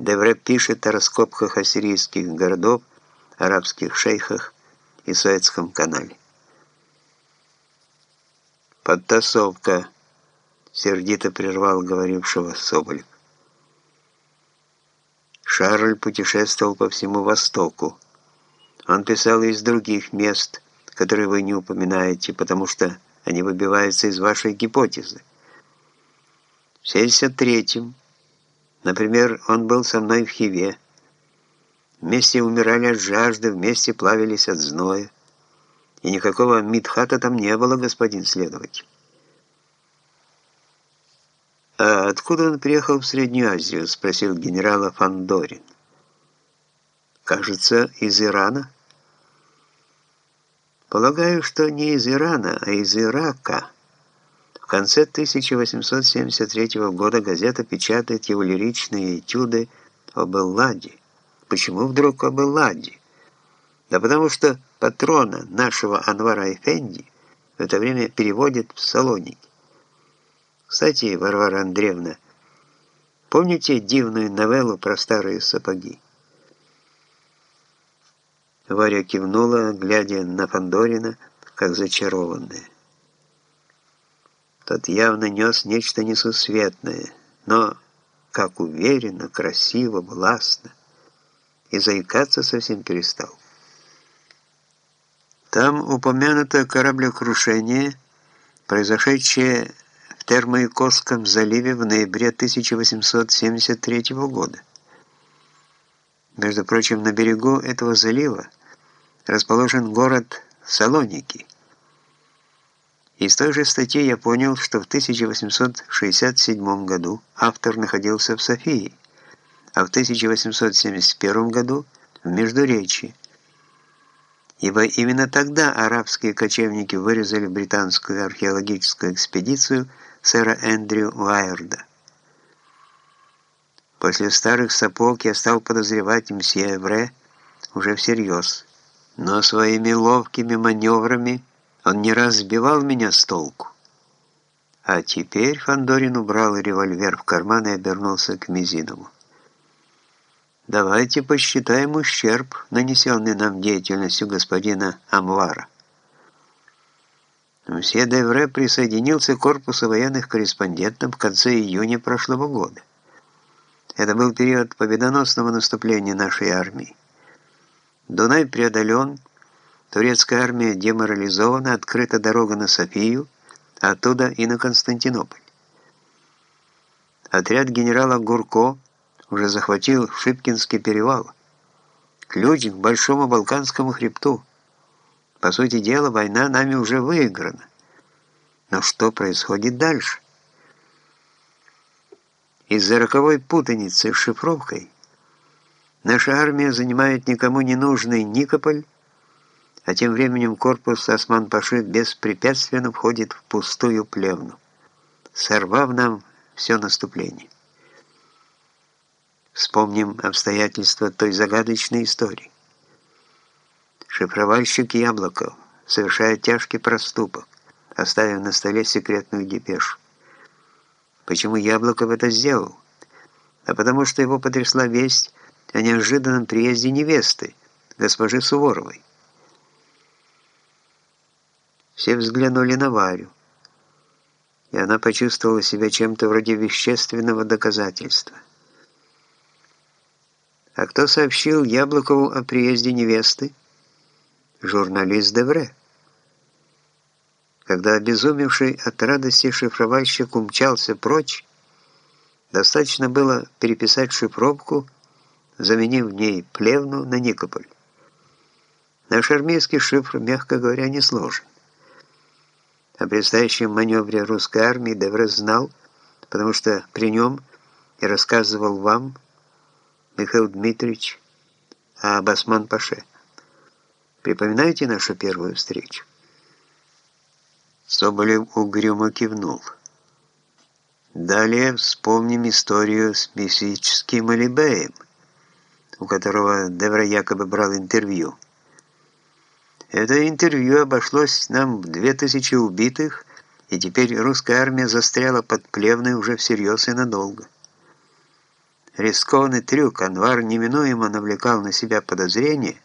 Девре пишет о раскопках ассирийских городов, арабских шейхах и Суэцком канале. «Подтасовка», — сердито прервал говорившего Соболев. Шарль путешествовал по всему Востоку. Он писал из других мест, которые вы не упоминаете, потому что они выбиваются из вашей гипотезы. В 73-м, например, он был со мной в Хиве. Вместе умирали от жажды, вместе плавились от зноя. И никакого Мидхата там не было, господин следователь. «А откуда он приехал в Среднюю Азию?» – спросил генерала Фандорин. «Кажется, из Ирана». «Полагаю, что не из Ирана, а из Ирака». В конце 1873 года газета печатает его лиричные этюды об Элладе. Почему вдруг об Элладе? Да потому что патрона нашего Анвара Эфенди в это время переводит в Салоники. Кстати, Варвара Андреевна, помните дивную новеллу про старые сапоги? Варя кивнула, глядя на Фандорина, как зачарованная. Тот явно нес нечто несусветное, но как уверенно, красиво, властно, и заикаться совсем перестал. Там упомянуто кораблекрушение, произошедшее Термоикосском заливе в ноябре 1873 года. Между прочим, на берегу этого залива расположен город Салоники. Из той же статьи я понял, что в 1867 году автор находился в Софии, а в 1871 году в Междуречии, ибо именно тогда арабские кочевники вырезали британскую археологическую экспедицию – сэра Эндрю Уайерда. После старых сапог я стал подозревать мсье Эвре уже всерьез, но своими ловкими маневрами он не раз сбивал меня с толку. А теперь Фандорин убрал револьвер в карман и обернулся к Мизинову. Давайте посчитаем ущерб, нанесенный нам деятельностью господина Амвара. Мсье Девре присоединился к корпусу военных корреспондентов в конце июня прошлого года. Это был период победоносного наступления нашей армии. Дунай преодолен, турецкая армия деморализована, открыта дорога на Софию, а оттуда и на Константинополь. Отряд генерала Гурко уже захватил Шипкинский перевал, ключ к Большому Балканскому хребту. По сути дела, война нами уже выиграна. Но что происходит дальше? Из-за роковой путаницы с шифровкой наша армия занимает никому не нужный Никополь, а тем временем корпус Осман-Паши беспрепятственно входит в пустую плевну, сорвав нам все наступление. Вспомним обстоятельства той загадочной истории. Шифровальщик Яблоков совершает тяжкий проступок, оставив на столе секретную депешу. Почему Яблоков это сделал? А потому что его потрясла весть о неожиданном приезде невесты, госпожи Суворовой. Все взглянули на Варю, и она почувствовала себя чем-то вроде вещественного доказательства. А кто сообщил Яблокову о приезде невесты? журналист Девре. Когда обезумевший от радости шифровальщик умчался прочь, достаточно было переписать шифровку, заменив в ней плевну на Никополь. Наш армейский шифр, мягко говоря, не сложен. О предстоящем маневре русской армии Девре знал, потому что при нем и рассказывал вам, Михаил Дмитриевич, об Осман-Паше. Припоминаете нашу первую встречу?» Соболев угрюмо кивнул. Далее вспомним историю с мифическим Алибеем, у которого Девра якобы брал интервью. Это интервью обошлось нам в две тысячи убитых, и теперь русская армия застряла под Плевной уже всерьез и надолго. Рискованный трюк Анвар неминуемо навлекал на себя подозрения,